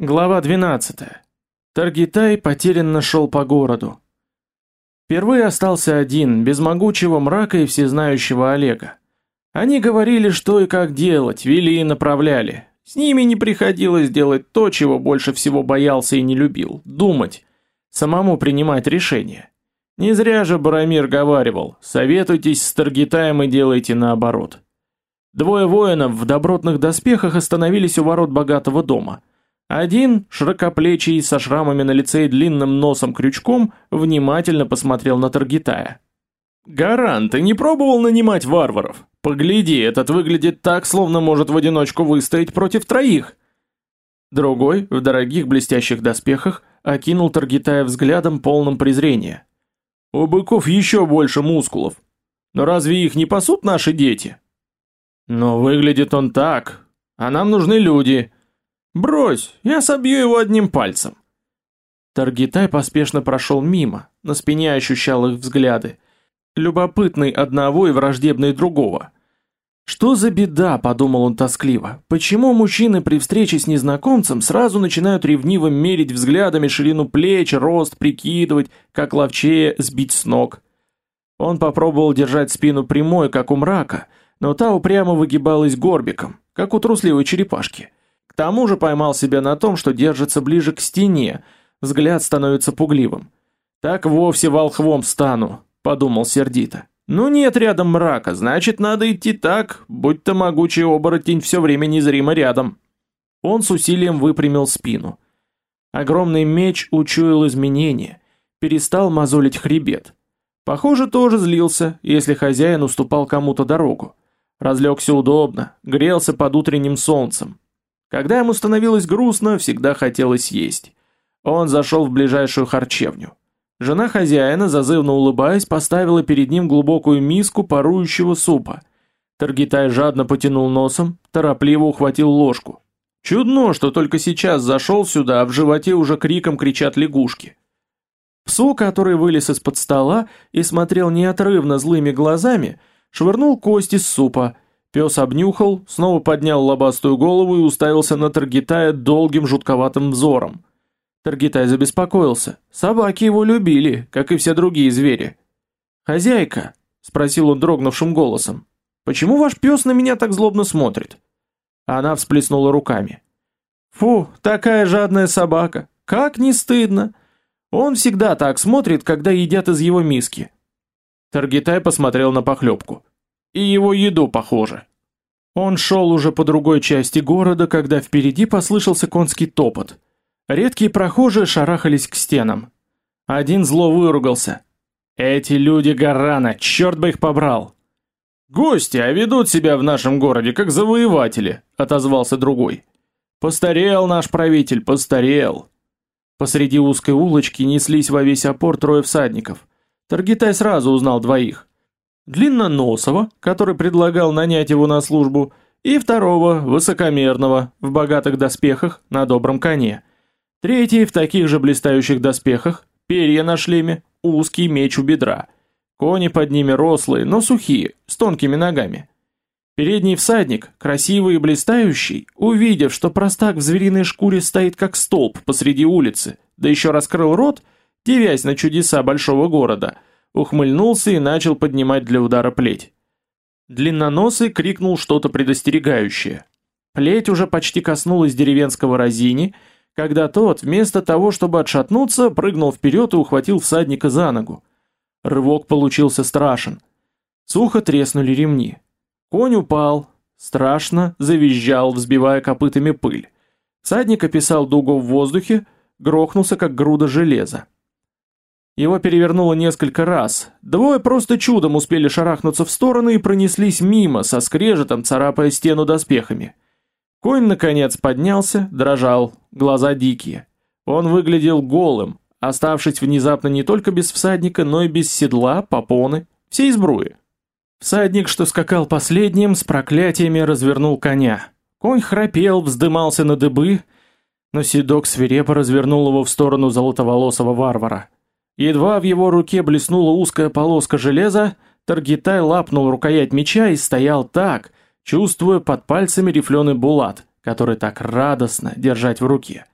Глава 12. Таргитай потерянно шел по городу. Впервые остался один, без могучего мрака и всезнающего Олега. Они говорили, что и как делать, вели и направляли. С ними не приходилось делать то, чего больше всего боялся и не любил – думать, самому принимать решения. Не зря же Барамир говаривал «советуйтесь с Таргитаем и делайте наоборот». Двое воинов в добротных доспехах остановились у ворот богатого дома – один, широкоплечий, со шрамами на лице и длинным носом-крючком, внимательно посмотрел на Таргитая. «Гаран, ты не пробовал нанимать варваров? Погляди, этот выглядит так, словно может в одиночку выстоять против троих!» Другой, в дорогих блестящих доспехах, окинул Таргитая взглядом полным презрения. «У быков еще больше мускулов. Но разве их не пасут наши дети?» «Но выглядит он так, а нам нужны люди», Брось, я собью его одним пальцем. Таргитай поспешно прошел мимо, на спине ощущал их взгляды. Любопытный одного и враждебный другого. Что за беда, подумал он тоскливо. Почему мужчины при встрече с незнакомцем сразу начинают ревниво мерить взглядами ширину плеч, рост, прикидывать, как ловчее сбить с ног? Он попробовал держать спину прямой, как у мрака, но та упрямо выгибалась горбиком, как у трусливой черепашки тому же поймал себя на том, что держится ближе к стене, взгляд становится пугливым. «Так вовсе волхвом стану», — подумал сердито. «Ну нет рядом мрака, значит, надо идти так, будь то могучий оборотень все время незримо рядом». Он с усилием выпрямил спину. Огромный меч учуял изменения, перестал мозолить хребет. Похоже, тоже злился, если хозяин уступал кому-то дорогу. Разлегся удобно, грелся под утренним солнцем, когда ему становилось грустно, всегда хотелось есть. Он зашел в ближайшую харчевню. Жена хозяина, зазывно улыбаясь, поставила перед ним глубокую миску парующего супа. Таргитай жадно потянул носом, торопливо ухватил ложку. Чудно, что только сейчас зашел сюда, а в животе уже криком кричат лягушки. Псу, который вылез из-под стола и смотрел неотрывно злыми глазами, швырнул кости с супа – Пес обнюхал, снова поднял лобастую голову и уставился на Таргитая долгим жутковатым взором. Таргитай забеспокоился. Собаки его любили, как и все другие звери. «Хозяйка», — спросил он дрогнувшим голосом, — «почему ваш пес на меня так злобно смотрит?» Она всплеснула руками. «Фу, такая жадная собака! Как не стыдно! Он всегда так смотрит, когда едят из его миски». Таргитай посмотрел на похлебку и его еду, похоже. Он шел уже по другой части города, когда впереди послышался конский топот. Редкие прохожие шарахались к стенам. Один зло выругался. «Эти люди Гарана, черт бы их побрал!» «Гости, а ведут себя в нашем городе как завоеватели», — отозвался другой. «Постарел наш правитель, постарел». Посреди узкой улочки неслись во весь опор трое всадников. Таргитай сразу узнал двоих. Длинноносого, который предлагал нанять его на службу, и второго, высокомерного, в богатых доспехах, на добром коне. Третий в таких же блистающих доспехах, перья на шлеме, узкий меч у бедра. Кони под ними рослые, но сухие, с тонкими ногами. Передний всадник, красивый и блистающий, увидев, что простак в звериной шкуре стоит как столб посреди улицы, да еще раскрыл рот, девясь на чудеса большого города – ухмыльнулся и начал поднимать для удара плеть. Длинноносый крикнул что-то предостерегающее. Плеть уже почти коснулась деревенского разини, когда тот, вместо того, чтобы отшатнуться, прыгнул вперед и ухватил всадника за ногу. Рывок получился страшен. Сухо треснули ремни. Конь упал, страшно завизжал, взбивая копытами пыль. Всадник описал дугу в воздухе, грохнулся, как груда железа. Его перевернуло несколько раз. Двое просто чудом успели шарахнуться в стороны и пронеслись мимо, со скрежетом царапая стену доспехами. Конь, наконец, поднялся, дрожал, глаза дикие. Он выглядел голым, оставшись внезапно не только без всадника, но и без седла, попоны, всей сбруи. Всадник, что скакал последним, с проклятиями развернул коня. Конь храпел, вздымался на дыбы, но седок свирепо развернул его в сторону золотоволосого варвара. Едва в его руке блеснула узкая полоска железа, Таргитай лапнул рукоять меча и стоял так, чувствуя под пальцами рифленый булат, который так радостно держать в руке.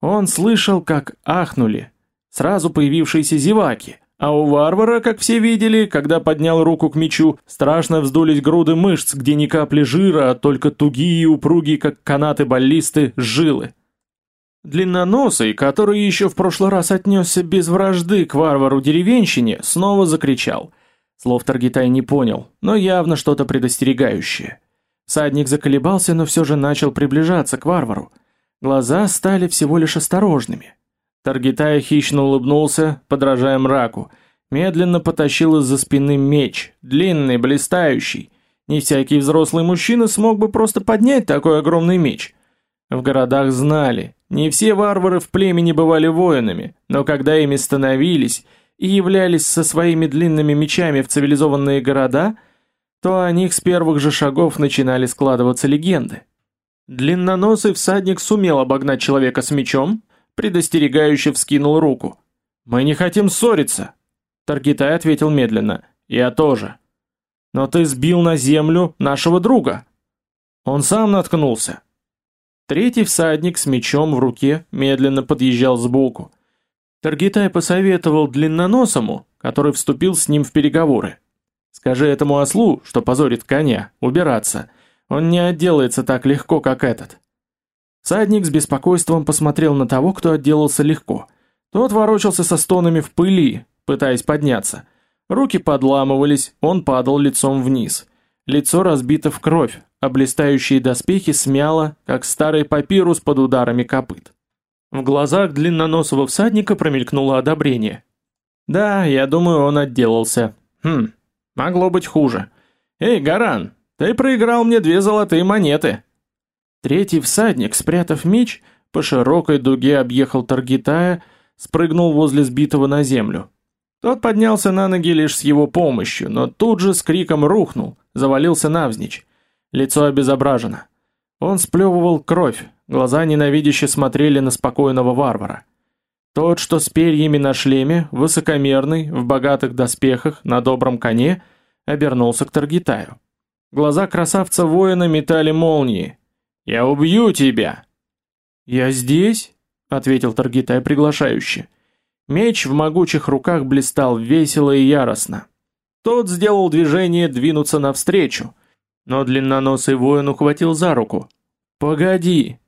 Он слышал, как ахнули сразу появившиеся зеваки, а у варвара, как все видели, когда поднял руку к мечу, страшно вздулись груды мышц, где ни капли жира, а только тугие и упругие, как канаты баллисты, жилы. Длинноносый, который еще в прошлый раз отнесся без вражды к варвару-деревенщине, снова закричал. Слов Таргитай не понял, но явно что-то предостерегающее. Садник заколебался, но все же начал приближаться к варвару. Глаза стали всего лишь осторожными. Таргитай хищно улыбнулся, подражая мраку. Медленно потащил из-за спины меч, длинный, блистающий. Не всякий взрослый мужчина смог бы просто поднять такой огромный меч. В городах знали, не все варвары в племени бывали воинами, но когда ими становились и являлись со своими длинными мечами в цивилизованные города, то о них с первых же шагов начинали складываться легенды. Длинноносый всадник сумел обогнать человека с мечом, предостерегающе вскинул руку. «Мы не хотим ссориться!» Таргитай ответил медленно. «Я тоже». «Но ты сбил на землю нашего друга!» Он сам наткнулся. Третий всадник с мечом в руке медленно подъезжал сбоку. Таргитай посоветовал длинноносому, который вступил с ним в переговоры. «Скажи этому ослу, что позорит коня, убираться. Он не отделается так легко, как этот. Садник с беспокойством посмотрел на того, кто отделался легко. Тот ворочался со стонами в пыли, пытаясь подняться. Руки подламывались, он падал лицом вниз. Лицо разбито в кровь, а блистающие доспехи смяло, как старый папирус под ударами копыт. В глазах длинноносого всадника промелькнуло одобрение. «Да, я думаю, он отделался. Хм, могло быть хуже. Эй, Гаран, ты проиграл мне две золотые монеты. Третий всадник, спрятав меч, по широкой дуге объехал Таргитая, спрыгнул возле сбитого на землю. Тот поднялся на ноги лишь с его помощью, но тут же с криком рухнул, завалился навзничь. Лицо обезображено. Он сплевывал кровь, глаза ненавидяще смотрели на спокойного варвара. Тот, что с перьями на шлеме, высокомерный, в богатых доспехах, на добром коне, обернулся к Таргитаю. Глаза красавца-воина метали молнии. «Я убью тебя!» «Я здесь?» — ответил Таргитай приглашающе. Меч в могучих руках блистал весело и яростно. Тот сделал движение двинуться навстречу, но длинноносый воин ухватил за руку. «Погоди!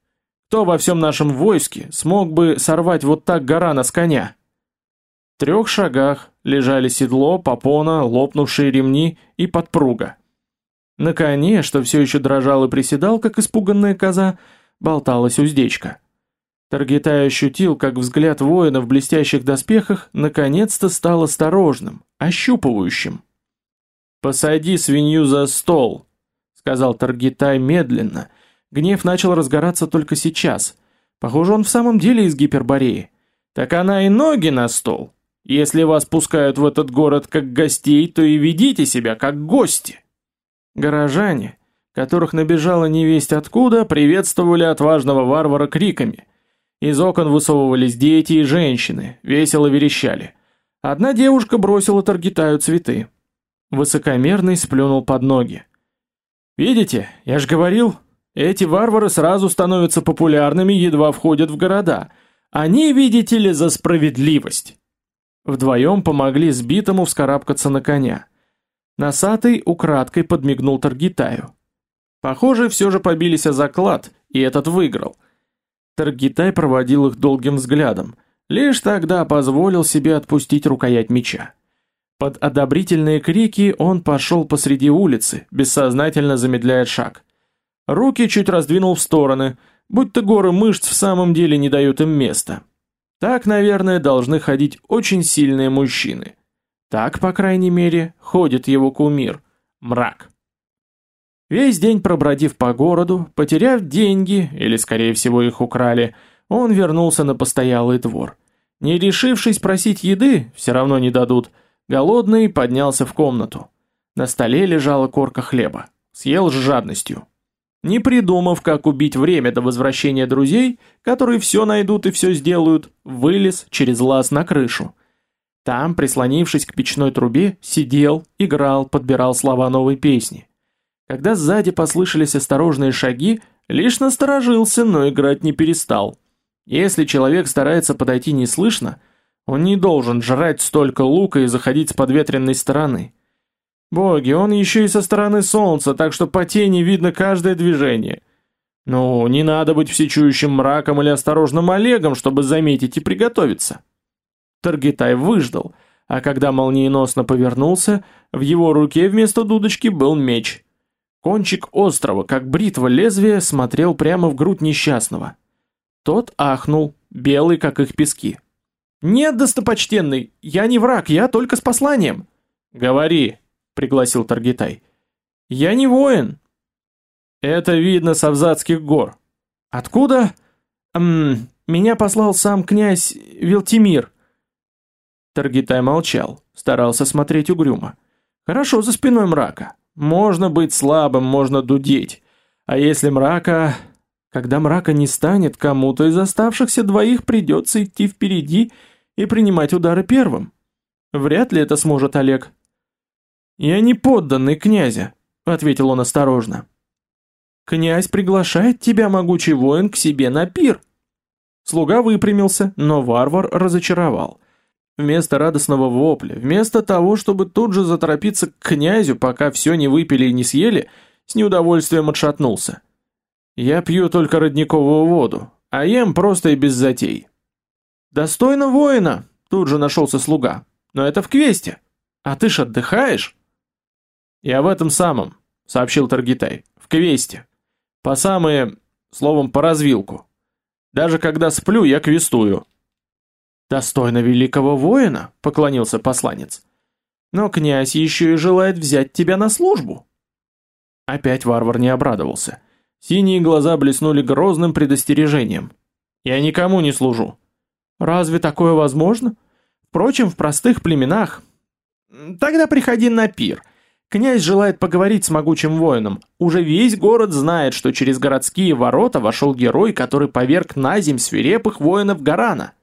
Кто во всем нашем войске смог бы сорвать вот так Гарана с коня?» В трех шагах лежали седло, попона, лопнувшие ремни и подпруга. На коне, что все еще дрожал и приседал, как испуганная коза, болталась уздечка. Таргитай ощутил, как взгляд воина в блестящих доспехах наконец-то стал осторожным, ощупывающим. «Посади свинью за стол», — сказал Таргитай медленно. Гнев начал разгораться только сейчас. Похоже, он в самом деле из Гипербореи. «Так она и ноги на стол. Если вас пускают в этот город как гостей, то и ведите себя как гости». Горожане, которых набежала невесть откуда, приветствовали отважного варвара криками. Из окон высовывались дети и женщины, весело верещали. Одна девушка бросила Таргитаю цветы. Высокомерный сплюнул под ноги. «Видите, я ж говорил, эти варвары сразу становятся популярными, едва входят в города. Они, видите ли, за справедливость». Вдвоем помогли сбитому вскарабкаться на коня. Носатый украдкой подмигнул Таргитаю. Похоже, все же побились о заклад, и этот выиграл. Таргитай проводил их долгим взглядом, лишь тогда позволил себе отпустить рукоять меча. Под одобрительные крики он пошел посреди улицы, бессознательно замедляя шаг. Руки чуть раздвинул в стороны, будто горы мышц в самом деле не дают им места. Так, наверное, должны ходить очень сильные мужчины. Так, по крайней мере, ходит его кумир – мрак. Весь день пробродив по городу, потеряв деньги, или скорее всего их украли, он вернулся на постоялый двор. Не решившись просить еды, все равно не дадут, голодный поднялся в комнату. На столе лежала корка хлеба. Съел с жадностью. Не придумав, как убить время до возвращения друзей, которые все найдут и все сделают, вылез через лаз на крышу. Там, прислонившись к печной трубе, сидел, играл, подбирал слова новой песни. Когда сзади послышались осторожные шаги, лишь насторожился, но играть не перестал. Если человек старается подойти неслышно, он не должен жрать столько лука и заходить с подветренной стороны. Боги, он еще и со стороны солнца, так что по тени видно каждое движение. Ну, не надо быть всечующим мраком или осторожным Олегом, чтобы заметить и приготовиться. Таргитай выждал, а когда молниеносно повернулся, в его руке вместо дудочки был меч. Кончик острого, как бритва лезвия, смотрел прямо в грудь несчастного. Тот ахнул, белый, как их пески. «Нет, достопочтенный, я не враг, я только с посланием». «Говори», — пригласил Таргитай. «Я не воин». «Это видно с Авзатских гор». «Откуда?» «Ммм, меня послал сам князь Вилтимир». Таргитай молчал, старался смотреть угрюмо. «Хорошо за спиной мрака. Можно быть слабым, можно дудеть. А если мрака... Когда мрака не станет, кому-то из оставшихся двоих придется идти впереди и принимать удары первым. Вряд ли это сможет Олег. «Я не подданный князя», — ответил он осторожно. «Князь приглашает тебя, могучий воин, к себе на пир». Слуга выпрямился, но варвар разочаровал. Вместо радостного вопля, вместо того, чтобы тут же заторопиться к князю, пока все не выпили и не съели, с неудовольствием отшатнулся. «Я пью только родниковую воду, а ем просто и без затей». «Достойно воина!» — тут же нашелся слуга. «Но это в квесте. А ты ж отдыхаешь?» «Я в этом самом», — сообщил Таргитай. «В квесте. По самые, словом, по развилку. Даже когда сплю, я квестую». «Достойно великого воина», — поклонился посланец. «Но князь еще и желает взять тебя на службу». Опять варвар не обрадовался. Синие глаза блеснули грозным предостережением. «Я никому не служу». «Разве такое возможно? Впрочем, в простых племенах...» «Тогда приходи на пир. Князь желает поговорить с могучим воином. Уже весь город знает, что через городские ворота вошел герой, который поверг на земь свирепых воинов Гарана».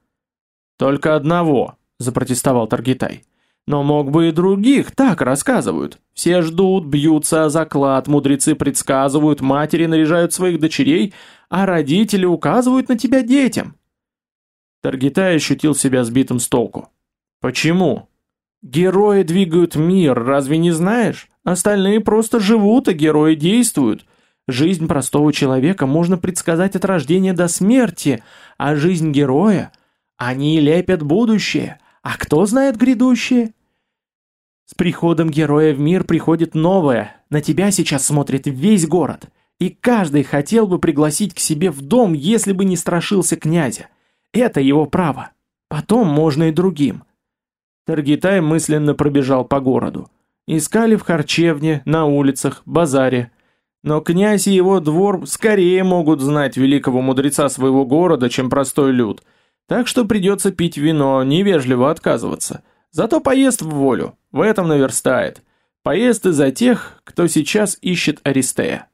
«Только одного», — запротестовал Таргитай. «Но мог бы и других, так рассказывают. Все ждут, бьются о заклад, мудрецы предсказывают, матери наряжают своих дочерей, а родители указывают на тебя детям». Таргитай ощутил себя сбитым с толку. «Почему?» «Герои двигают мир, разве не знаешь? Остальные просто живут, а герои действуют. Жизнь простого человека можно предсказать от рождения до смерти, а жизнь героя они лепят будущее, а кто знает грядущее? С приходом героя в мир приходит новое, на тебя сейчас смотрит весь город, и каждый хотел бы пригласить к себе в дом, если бы не страшился князя. Это его право. Потом можно и другим. Таргитай мысленно пробежал по городу. Искали в харчевне, на улицах, базаре. Но князь и его двор скорее могут знать великого мудреца своего города, чем простой люд – так что придется пить вино, невежливо отказываться. Зато поест в волю, в этом наверстает. Поест и за тех, кто сейчас ищет Аристея.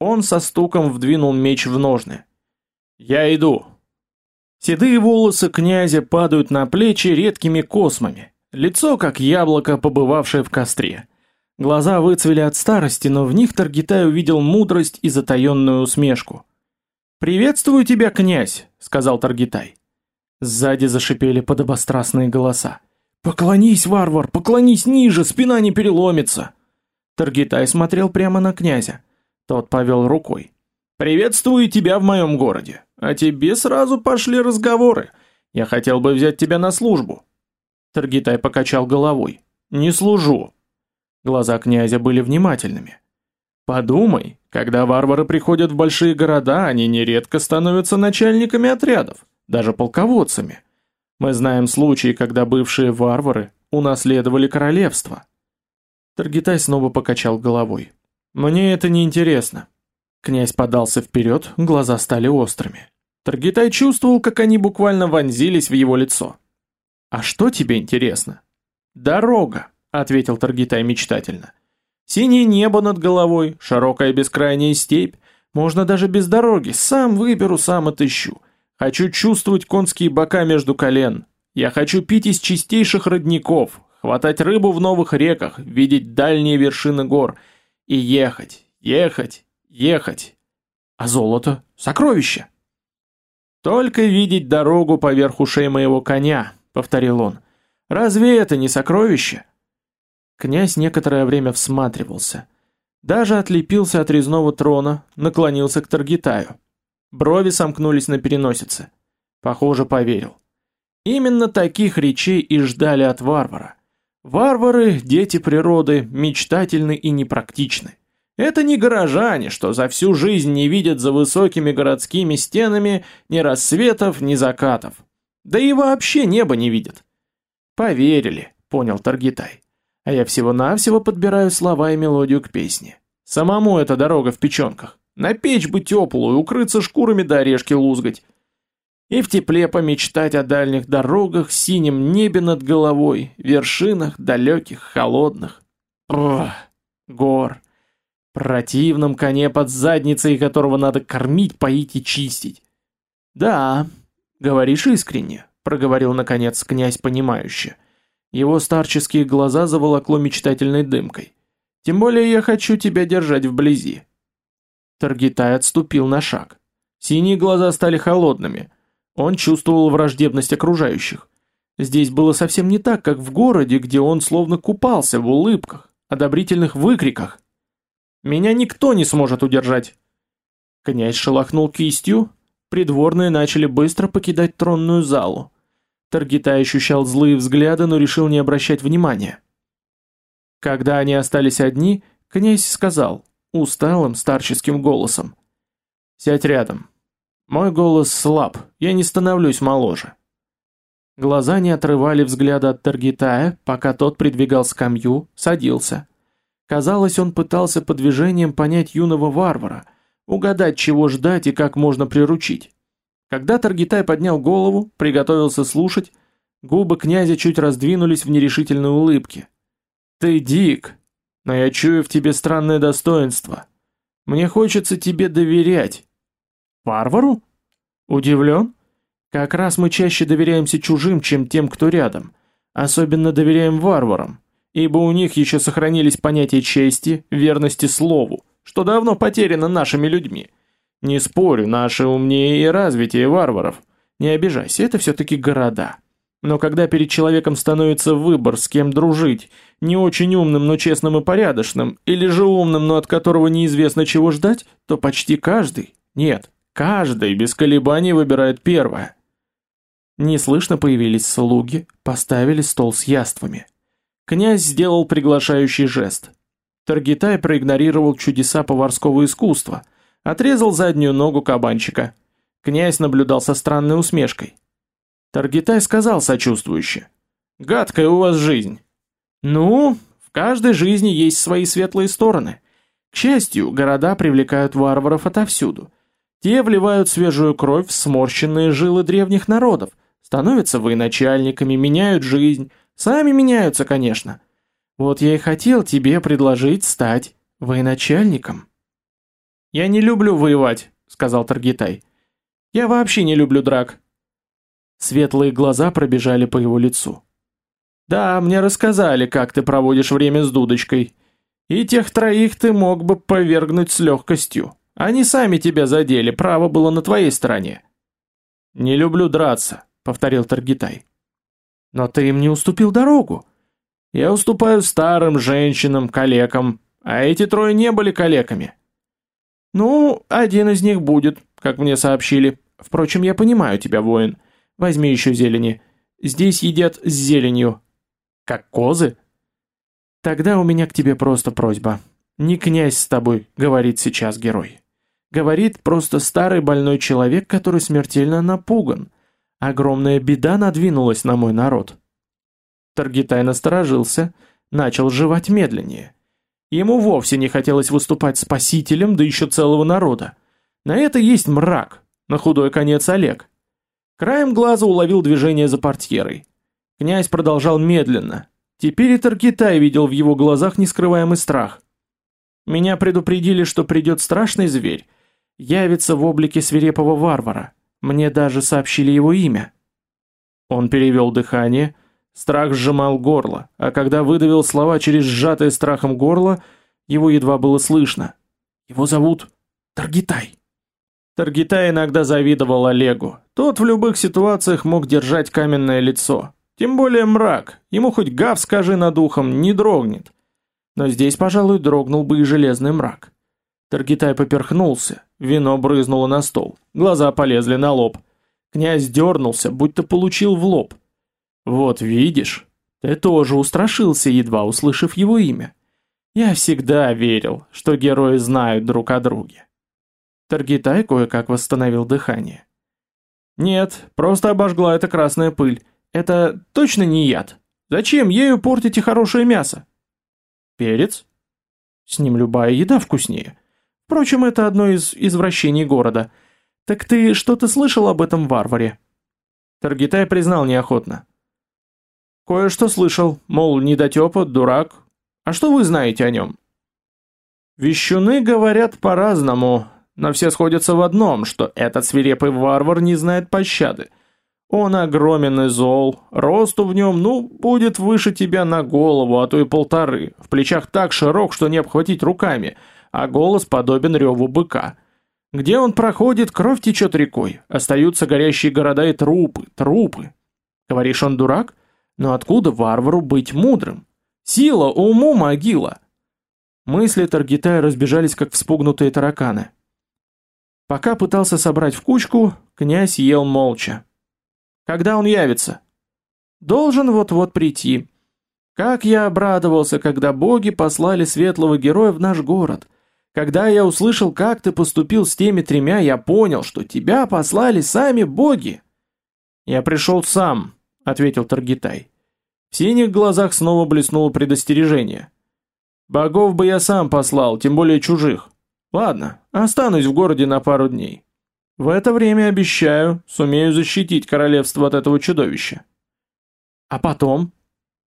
Он со стуком вдвинул меч в ножны. «Я иду». Седые волосы князя падают на плечи редкими космами. Лицо, как яблоко, побывавшее в костре. Глаза выцвели от старости, но в них Таргитай увидел мудрость и затаенную усмешку. «Приветствую тебя, князь», — сказал Таргитай. Сзади зашипели подобострастные голоса. «Поклонись, варвар, поклонись ниже, спина не переломится!» Таргитай смотрел прямо на князя. Тот повел рукой. «Приветствую тебя в моем городе. А тебе сразу пошли разговоры. Я хотел бы взять тебя на службу». Таргитай покачал головой. «Не служу». Глаза князя были внимательными. «Подумай, когда варвары приходят в большие города, они нередко становятся начальниками отрядов даже полководцами. Мы знаем случаи, когда бывшие варвары унаследовали королевство. Таргитай снова покачал головой. Мне это не интересно. Князь подался вперед, глаза стали острыми. Таргитай чувствовал, как они буквально вонзились в его лицо. А что тебе интересно? Дорога, ответил Таргитай мечтательно. Синее небо над головой, широкая бескрайняя степь. Можно даже без дороги, сам выберу, сам отыщу. Хочу чувствовать конские бока между колен. Я хочу пить из чистейших родников, хватать рыбу в новых реках, видеть дальние вершины гор и ехать, ехать, ехать. А золото — сокровище. Только видеть дорогу поверх ушей моего коня, повторил он. Разве это не сокровище? Князь некоторое время всматривался. Даже отлепился от резного трона, наклонился к Таргитаю. Брови сомкнулись на переносице. Похоже, поверил. Именно таких речей и ждали от варвара. Варвары – дети природы, мечтательны и непрактичны. Это не горожане, что за всю жизнь не видят за высокими городскими стенами ни рассветов, ни закатов. Да и вообще небо не видят. Поверили, понял Таргитай. А я всего-навсего подбираю слова и мелодию к песне. Самому эта дорога в печенках. На печь бы теплую, укрыться шкурами до орешки лузгать и в тепле помечтать о дальних дорогах, синем небе над головой, вершинах далеких, холодных. Ох, гор. Противном коне под задницей, которого надо кормить, поить и чистить. Да, говоришь искренне, проговорил наконец князь понимающе. Его старческие глаза заволокло мечтательной дымкой. Тем более я хочу тебя держать вблизи. Таргитай отступил на шаг. Синие глаза стали холодными — он чувствовал враждебность окружающих. Здесь было совсем не так, как в городе, где он словно купался в улыбках, одобрительных выкриках. «Меня никто не сможет удержать!» Князь шелохнул кистью, придворные начали быстро покидать тронную залу. Таргитай ощущал злые взгляды, но решил не обращать внимания. Когда они остались одни, князь сказал, усталым старческим голосом. «Сядь рядом, мой голос слаб, я не становлюсь моложе. Глаза не отрывали взгляда от Таргитая, пока тот придвигал скамью, садился. Казалось, он пытался по движениям понять юного варвара, угадать, чего ждать и как можно приручить. Когда Таргитай поднял голову, приготовился слушать, губы князя чуть раздвинулись в нерешительной улыбке. «Ты дик, но я чую в тебе странное достоинство. Мне хочется тебе доверять, Варвару? Удивлен? Как раз мы чаще доверяемся чужим, чем тем, кто рядом. Особенно доверяем варварам, ибо у них еще сохранились понятия чести, верности слову, что давно потеряно нашими людьми. Не спорю, наши умнее и развитее варваров. Не обижайся, это все-таки города. Но когда перед человеком становится выбор, с кем дружить, не очень умным, но честным и порядочным, или же умным, но от которого неизвестно чего ждать, то почти каждый, нет, Каждый без колебаний выбирает первое. Неслышно появились слуги, поставили стол с яствами. Князь сделал приглашающий жест. Таргитай проигнорировал чудеса поварского искусства, отрезал заднюю ногу кабанчика. Князь наблюдал со странной усмешкой. Таргитай сказал сочувствующе. «Гадкая у вас жизнь». «Ну, в каждой жизни есть свои светлые стороны. К счастью, города привлекают варваров отовсюду. Те вливают свежую кровь в сморщенные жилы древних народов, становятся военачальниками, меняют жизнь, сами меняются, конечно. Вот я и хотел тебе предложить стать военачальником. Я не люблю воевать, сказал Таргитай. Я вообще не люблю драк. Светлые глаза пробежали по его лицу. Да, мне рассказали, как ты проводишь время с дудочкой. И тех троих ты мог бы повергнуть с легкостью. Они сами тебя задели, право было на твоей стороне. Не люблю драться, повторил Таргитай. Но ты им не уступил дорогу. Я уступаю старым женщинам, калекам, а эти трое не были калеками. Ну, один из них будет, как мне сообщили. Впрочем, я понимаю тебя, воин. Возьми еще зелени. Здесь едят с зеленью. Как козы? Тогда у меня к тебе просто просьба. Не князь с тобой, говорит сейчас герой. Говорит просто старый больной человек, который смертельно напуган. Огромная беда надвинулась на мой народ. Таргитай насторожился, начал жевать медленнее. Ему вовсе не хотелось выступать спасителем, да еще целого народа. На это есть мрак, на худой конец Олег. Краем глаза уловил движение за портьерой. Князь продолжал медленно. Теперь и Таргитай видел в его глазах нескрываемый страх. Меня предупредили, что придет страшный зверь, явится в облике свирепого варвара. Мне даже сообщили его имя. Он перевел дыхание, страх сжимал горло, а когда выдавил слова через сжатое страхом горло, его едва было слышно. Его зовут Таргитай. Таргитай иногда завидовал Олегу. Тот в любых ситуациях мог держать каменное лицо. Тем более мрак, ему хоть гав скажи над ухом, не дрогнет. Но здесь, пожалуй, дрогнул бы и железный мрак. Таргитай поперхнулся, вино брызнуло на стол, глаза полезли на лоб. Князь дернулся, будто получил в лоб. «Вот видишь, ты тоже устрашился, едва услышав его имя. Я всегда верил, что герои знают друг о друге». Таргитай кое-как восстановил дыхание. «Нет, просто обожгла эта красная пыль. Это точно не яд. Зачем ею портите хорошее мясо?» «Перец?» «С ним любая еда вкуснее. Впрочем, это одно из извращений города. Так ты что-то слышал об этом варваре?» Таргитай признал неохотно. «Кое-что слышал, мол, недотепа, дурак. А что вы знаете о нем?» «Вещуны говорят по-разному, но все сходятся в одном, что этот свирепый варвар не знает пощады. Он огромен и зол, росту в нем, ну, будет выше тебя на голову, а то и полторы, в плечах так широк, что не обхватить руками, а голос подобен реву быка. Где он проходит, кровь течет рекой, остаются горящие города и трупы, трупы. Говоришь, он дурак? Но откуда варвару быть мудрым? Сила, уму, могила. Мысли Таргитая разбежались, как вспугнутые тараканы. Пока пытался собрать в кучку, князь ел молча. Когда он явится? Должен вот-вот прийти. Как я обрадовался, когда боги послали светлого героя в наш город. Когда я услышал, как ты поступил с теми тремя, я понял, что тебя послали сами боги. Я пришел сам, ответил Таргитай. В синих глазах снова блеснуло предостережение. Богов бы я сам послал, тем более чужих. Ладно, останусь в городе на пару дней. В это время обещаю, сумею защитить королевство от этого чудовища. А потом?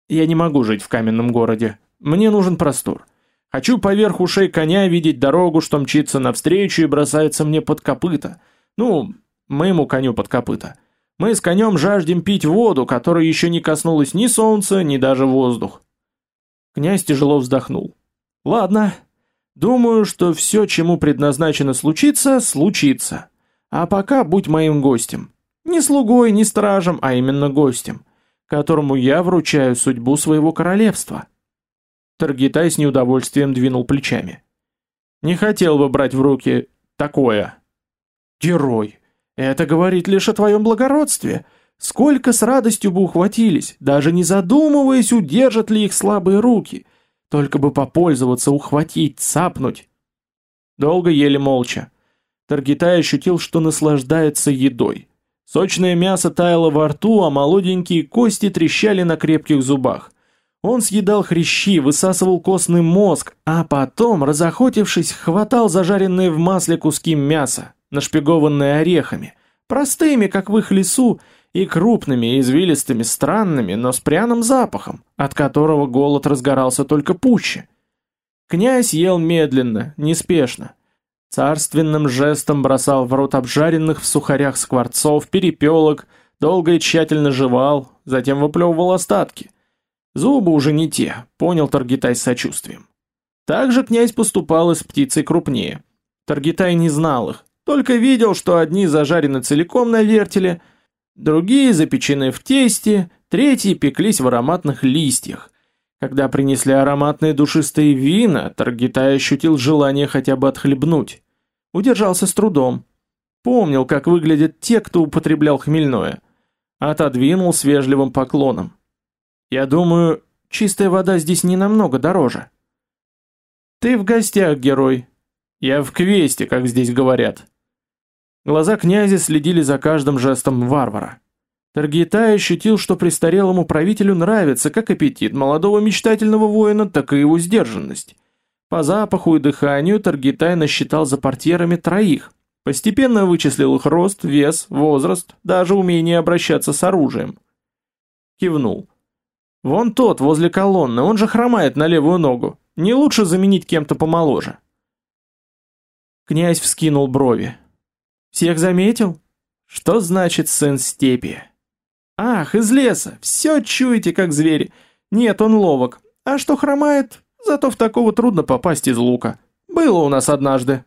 Я не могу жить в каменном городе. Мне нужен простор. Хочу поверх ушей коня видеть дорогу, что мчится навстречу и бросается мне под копыта. Ну, моему коню под копыта. Мы с конем жаждем пить воду, которой еще не коснулась ни солнца, ни даже воздух. Князь тяжело вздохнул. Ладно, думаю, что все, чему предназначено случиться, случится. А пока будь моим гостем. Не слугой, не стражем, а именно гостем, которому я вручаю судьбу своего королевства. Таргитай с неудовольствием двинул плечами. Не хотел бы брать в руки такое. Герой, это говорит лишь о твоем благородстве. Сколько с радостью бы ухватились, даже не задумываясь, удержат ли их слабые руки. Только бы попользоваться, ухватить, цапнуть. Долго ели молча. Таргитай ощутил, что наслаждается едой. Сочное мясо таяло во рту, а молоденькие кости трещали на крепких зубах. Он съедал хрящи, высасывал костный мозг, а потом, разохотившись, хватал зажаренные в масле куски мяса, нашпигованные орехами, простыми, как в их лесу, и крупными, извилистыми, странными, но с пряным запахом, от которого голод разгорался только пуще. Князь ел медленно, неспешно. Царственным жестом бросал в рот обжаренных в сухарях скворцов, перепелок, долго и тщательно жевал, затем выплевывал остатки. Зубы уже не те, понял Таргитай с сочувствием. Также князь поступал и с птицей крупнее. Таргитай не знал их, только видел, что одни зажарены целиком на вертеле, другие запечены в тесте, третьи пеклись в ароматных листьях. Когда принесли ароматные душистые вина, Таргитай ощутил желание хотя бы отхлебнуть. Удержался с трудом. Помнил, как выглядят те, кто употреблял хмельное. Отодвинул с вежливым поклоном. Я думаю, чистая вода здесь не намного дороже. Ты в гостях, герой. Я в квесте, как здесь говорят. Глаза князя следили за каждым жестом варвара. Таргитай ощутил, что престарелому правителю нравится как аппетит молодого мечтательного воина, так и его сдержанность. По запаху и дыханию Таргитай насчитал за портьерами троих. Постепенно вычислил их рост, вес, возраст, даже умение обращаться с оружием. Кивнул. Вон тот, возле колонны, он же хромает на левую ногу. Не лучше заменить кем-то помоложе. Князь вскинул брови. Всех заметил? Что значит сын степи? Ах, из леса, все чуете, как звери. Нет, он ловок. А что хромает, зато в такого трудно попасть из лука. Было у нас однажды.